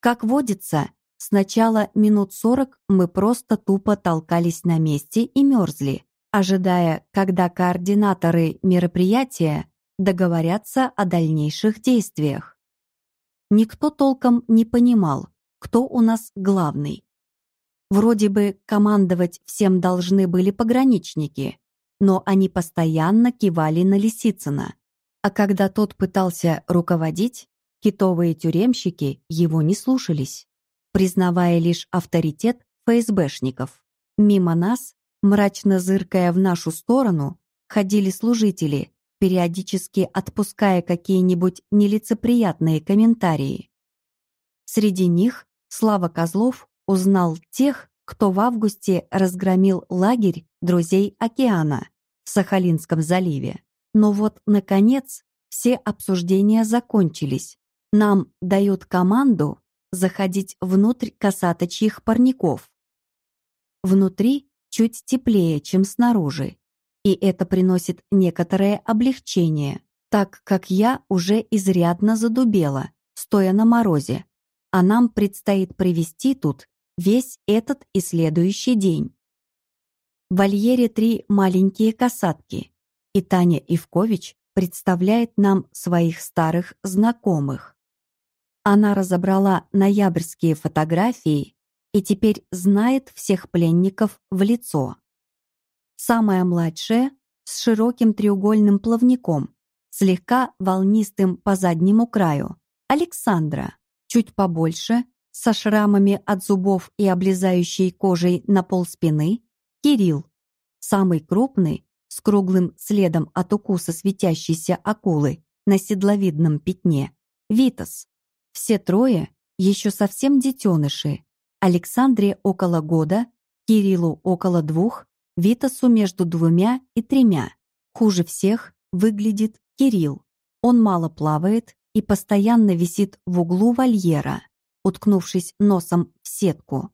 Как водится, сначала минут сорок мы просто тупо толкались на месте и мерзли, ожидая, когда координаторы мероприятия договорятся о дальнейших действиях. Никто толком не понимал, кто у нас главный. Вроде бы командовать всем должны были пограничники, но они постоянно кивали на Лисицына. А когда тот пытался руководить, китовые тюремщики его не слушались, признавая лишь авторитет ФСБшников. Мимо нас, мрачно зыркая в нашу сторону, ходили служители, периодически отпуская какие-нибудь нелицеприятные комментарии. Среди них Слава Козлов узнал тех, кто в августе разгромил лагерь друзей океана в Сахалинском заливе. Но вот, наконец, все обсуждения закончились. Нам дают команду заходить внутрь касаточьих парников. Внутри чуть теплее, чем снаружи, и это приносит некоторое облегчение, так как я уже изрядно задубела, стоя на морозе, а нам предстоит провести тут весь этот и следующий день. В вольере три маленькие касатки, и Таня Ивкович представляет нам своих старых знакомых. Она разобрала ноябрьские фотографии и теперь знает всех пленников в лицо. Самая младшая с широким треугольным плавником, слегка волнистым по заднему краю, Александра, чуть побольше, со шрамами от зубов и облезающей кожей на пол спины, Кирилл, самый крупный, с круглым следом от укуса светящейся акулы на седловидном пятне, Витас. Все трое еще совсем детеныши. Александре около года, Кириллу около двух, Витасу между двумя и тремя. Хуже всех выглядит Кирилл. Он мало плавает и постоянно висит в углу вольера, уткнувшись носом в сетку.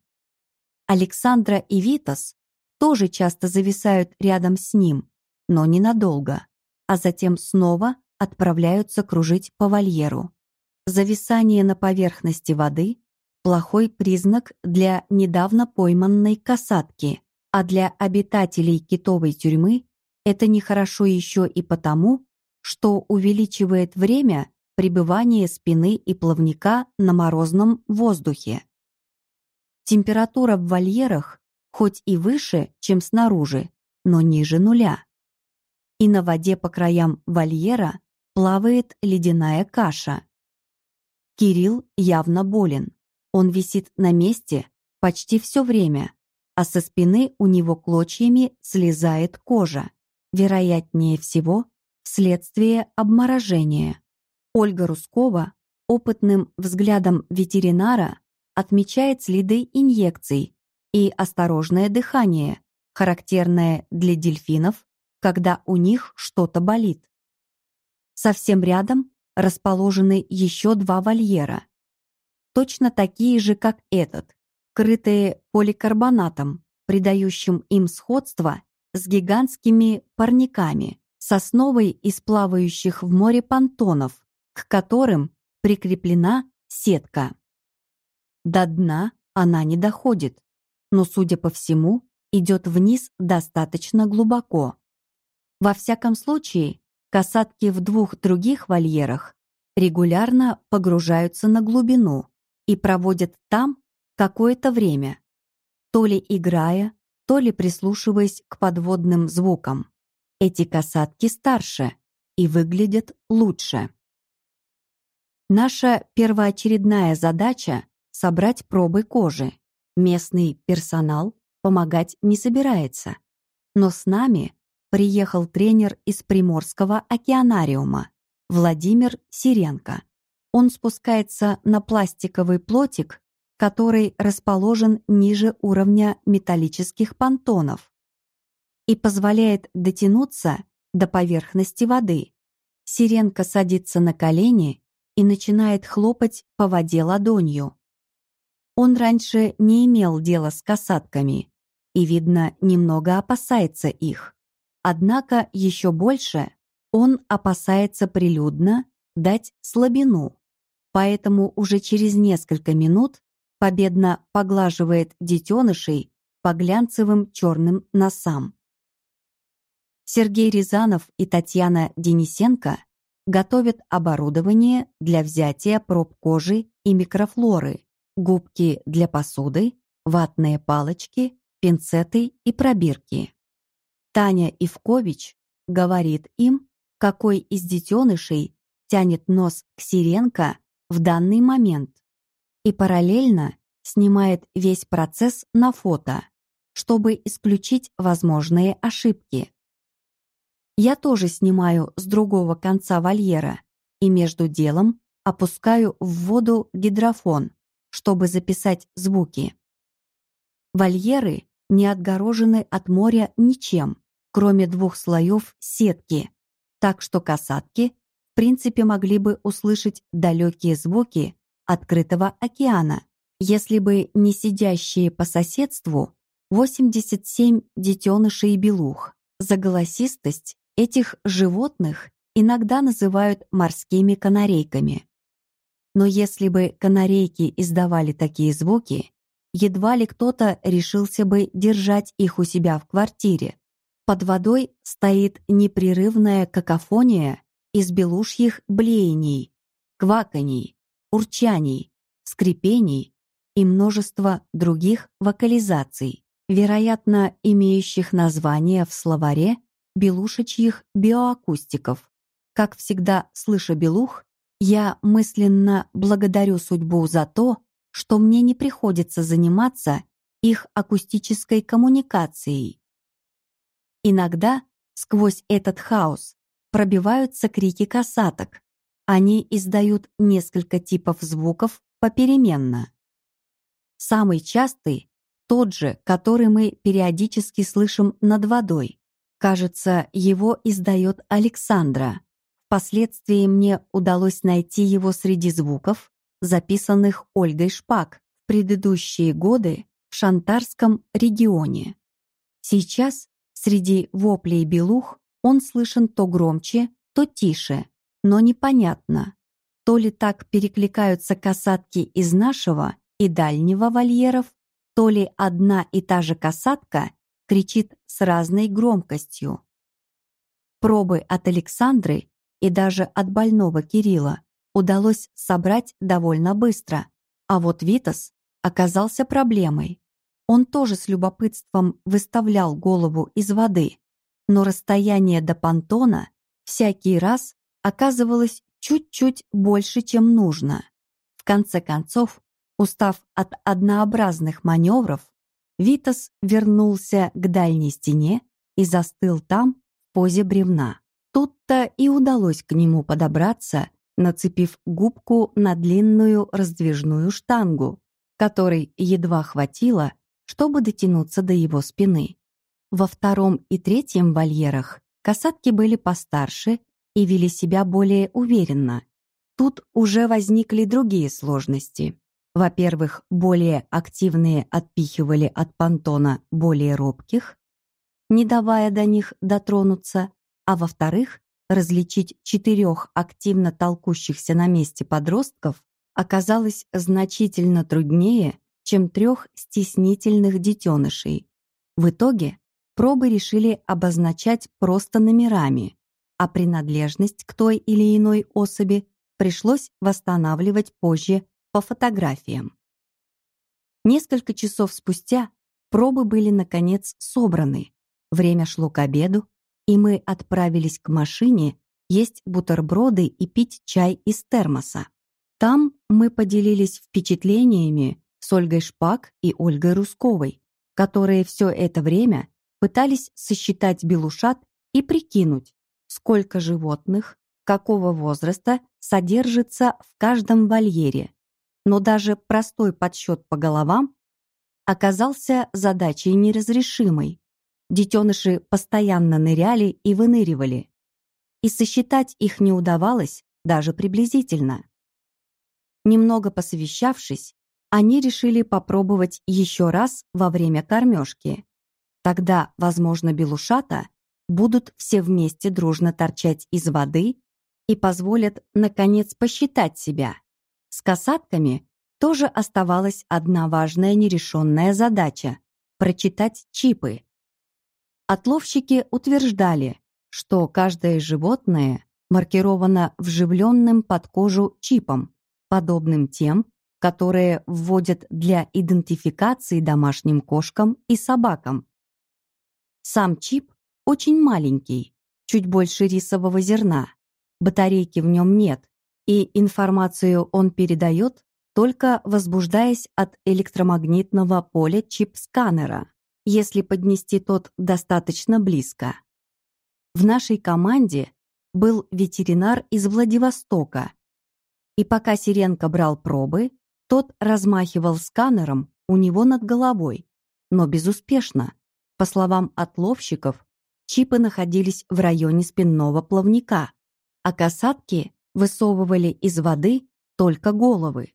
Александра и Витас тоже часто зависают рядом с ним, но ненадолго, а затем снова отправляются кружить по вольеру. Зависание на поверхности воды – плохой признак для недавно пойманной касатки, а для обитателей китовой тюрьмы это нехорошо еще и потому, что увеличивает время пребывания спины и плавника на морозном воздухе. Температура в вольерах хоть и выше, чем снаружи, но ниже нуля и на воде по краям вольера плавает ледяная каша. Кирилл явно болен. Он висит на месте почти все время, а со спины у него клочьями слезает кожа, вероятнее всего, вследствие обморожения. Ольга Рускова опытным взглядом ветеринара отмечает следы инъекций и осторожное дыхание, характерное для дельфинов когда у них что-то болит. Совсем рядом расположены еще два вольера. Точно такие же, как этот, крытые поликарбонатом, придающим им сходство с гигантскими парниками, сосновой из плавающих в море понтонов, к которым прикреплена сетка. До дна она не доходит, но, судя по всему, идет вниз достаточно глубоко. Во всяком случае, касатки в двух других вольерах регулярно погружаются на глубину и проводят там какое-то время, то ли играя, то ли прислушиваясь к подводным звукам. Эти касатки старше и выглядят лучше. Наша первоочередная задача — собрать пробы кожи. Местный персонал помогать не собирается. Но с нами приехал тренер из Приморского океанариума Владимир Сиренко. Он спускается на пластиковый плотик, который расположен ниже уровня металлических понтонов и позволяет дотянуться до поверхности воды. Сиренко садится на колени и начинает хлопать по воде ладонью. Он раньше не имел дела с касатками и, видно, немного опасается их. Однако еще больше он опасается прилюдно дать слабину, поэтому уже через несколько минут победно поглаживает детенышей по глянцевым черным носам. Сергей Рязанов и Татьяна Денисенко готовят оборудование для взятия проб кожи и микрофлоры, губки для посуды, ватные палочки, пинцеты и пробирки. Таня Ивкович говорит им, какой из детенышей тянет нос к Сиренко в данный момент и параллельно снимает весь процесс на фото, чтобы исключить возможные ошибки. Я тоже снимаю с другого конца вольера и между делом опускаю в воду гидрофон, чтобы записать звуки. Вольеры не отгорожены от моря ничем, кроме двух слоев сетки, так что касатки в принципе могли бы услышать далекие звуки открытого океана, если бы не сидящие по соседству 87 детенышей белух. За голосистость этих животных иногда называют морскими канарейками. Но если бы канарейки издавали такие звуки, едва ли кто-то решился бы держать их у себя в квартире. Под водой стоит непрерывная какофония из белушьих блеяний, кваканий, урчаний, скрипений и множество других вокализаций, вероятно, имеющих название в словаре белушечьих биоакустиков. Как всегда, слыша белух, я мысленно благодарю судьбу за то, что мне не приходится заниматься их акустической коммуникацией. Иногда сквозь этот хаос пробиваются крики касаток. Они издают несколько типов звуков попеременно. Самый частый — тот же, который мы периодически слышим над водой. Кажется, его издает Александра. Впоследствии мне удалось найти его среди звуков, записанных Ольгой Шпак в предыдущие годы в Шантарском регионе. Сейчас среди воплей белух он слышен то громче, то тише, но непонятно, то ли так перекликаются касатки из нашего и дальнего вольеров, то ли одна и та же касатка кричит с разной громкостью. Пробы от Александры и даже от больного Кирилла удалось собрать довольно быстро, а вот Витас оказался проблемой. Он тоже с любопытством выставлял голову из воды, но расстояние до понтона всякий раз оказывалось чуть-чуть больше, чем нужно. В конце концов, устав от однообразных маневров, Витас вернулся к дальней стене и застыл там в позе бревна. Тут-то и удалось к нему подобраться, нацепив губку на длинную раздвижную штангу, которой едва хватило, чтобы дотянуться до его спины. Во втором и третьем вольерах касатки были постарше и вели себя более уверенно. Тут уже возникли другие сложности. Во-первых, более активные отпихивали от понтона более робких, не давая до них дотронуться, а во-вторых, различить четырех активно толкущихся на месте подростков оказалось значительно труднее, чем трех стеснительных детенышей. В итоге пробы решили обозначать просто номерами, а принадлежность к той или иной особи пришлось восстанавливать позже по фотографиям. Несколько часов спустя пробы были, наконец, собраны. Время шло к обеду, и мы отправились к машине есть бутерброды и пить чай из термоса. Там мы поделились впечатлениями с Ольгой Шпак и Ольгой Русковой, которые все это время пытались сосчитать белушат и прикинуть, сколько животных, какого возраста содержится в каждом вольере. Но даже простой подсчет по головам оказался задачей неразрешимой. Детеныши постоянно ныряли и выныривали. И сосчитать их не удавалось даже приблизительно. Немного посовещавшись, они решили попробовать еще раз во время кормежки. Тогда, возможно, белушата будут все вместе дружно торчать из воды и позволят, наконец, посчитать себя. С касатками тоже оставалась одна важная нерешенная задача – прочитать чипы. Отловщики утверждали, что каждое животное маркировано вживленным под кожу чипом, подобным тем, которые вводят для идентификации домашним кошкам и собакам. Сам чип очень маленький, чуть больше рисового зерна. Батарейки в нем нет, и информацию он передает, только возбуждаясь от электромагнитного поля чип-сканера, если поднести тот достаточно близко. В нашей команде был ветеринар из Владивостока, и пока Сиренко брал пробы, тот размахивал сканером у него над головой, но безуспешно. По словам отловщиков, чипы находились в районе спинного плавника, а касатки высовывали из воды только головы.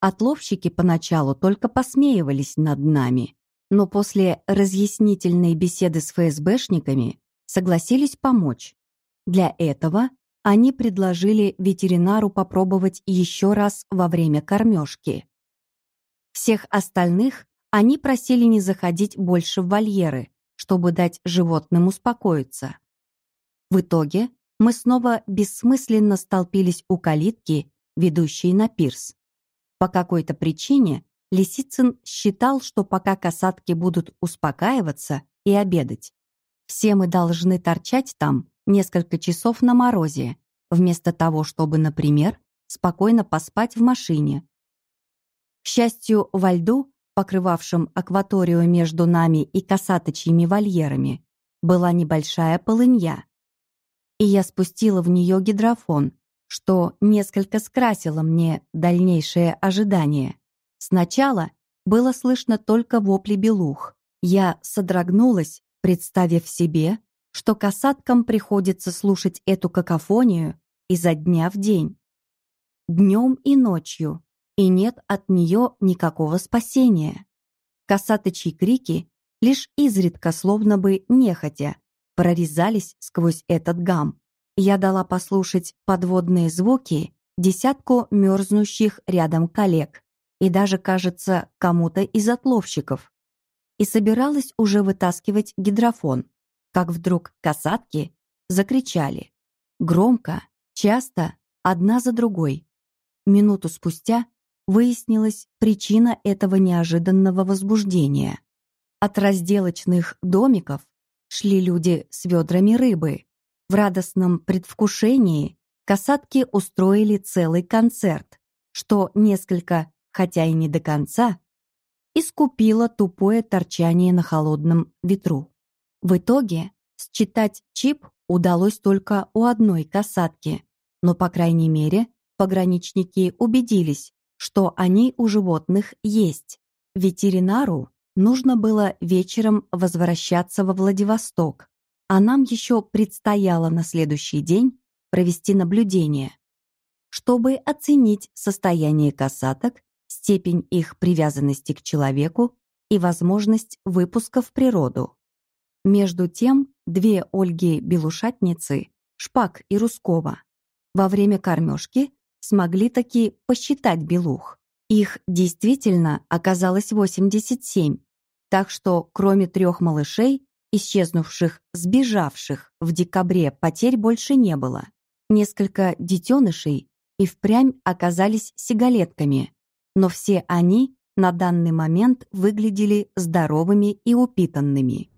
Отловщики поначалу только посмеивались над нами, но после разъяснительной беседы с ФСБшниками согласились помочь. Для этого они предложили ветеринару попробовать еще раз во время кормежки. Всех остальных они просили не заходить больше в вольеры, чтобы дать животным успокоиться. В итоге мы снова бессмысленно столпились у калитки, ведущей на пирс. По какой-то причине Лисицын считал, что пока касатки будут успокаиваться и обедать, все мы должны торчать там несколько часов на морозе, вместо того, чтобы, например, спокойно поспать в машине. К счастью, во льду, покрывавшем акваторию между нами и касаточьими вольерами, была небольшая полынья, и я спустила в нее гидрофон, что несколько скрасило мне дальнейшее ожидание. Сначала было слышно только вопли белух. Я содрогнулась, представив себе, что касаткам приходится слушать эту какофонию изо дня в день. Днем и ночью, и нет от нее никакого спасения. Касаточьи крики лишь изредка, словно бы нехотя, прорезались сквозь этот гам. Я дала послушать подводные звуки десятку мерзнущих рядом коллег и даже, кажется, кому-то из отловщиков. И собиралась уже вытаскивать гидрофон, как вдруг касатки закричали. Громко, часто, одна за другой. Минуту спустя выяснилась причина этого неожиданного возбуждения. От разделочных домиков шли люди с ведрами рыбы. В радостном предвкушении касатки устроили целый концерт, что несколько, хотя и не до конца, искупило тупое торчание на холодном ветру. В итоге считать чип удалось только у одной касатки, но, по крайней мере, пограничники убедились, что они у животных есть. Ветеринару Нужно было вечером возвращаться во Владивосток, а нам еще предстояло на следующий день провести наблюдение, чтобы оценить состояние касаток, степень их привязанности к человеку и возможность выпуска в природу. Между тем, две Ольги-белушатницы, Шпак и Рускова, во время кормежки смогли таки посчитать белух. Их действительно оказалось 87, так что, кроме трех малышей, исчезнувших, сбежавших в декабре, потерь больше не было. Несколько детенышей и впрямь оказались сигалетками, но все они на данный момент выглядели здоровыми и упитанными.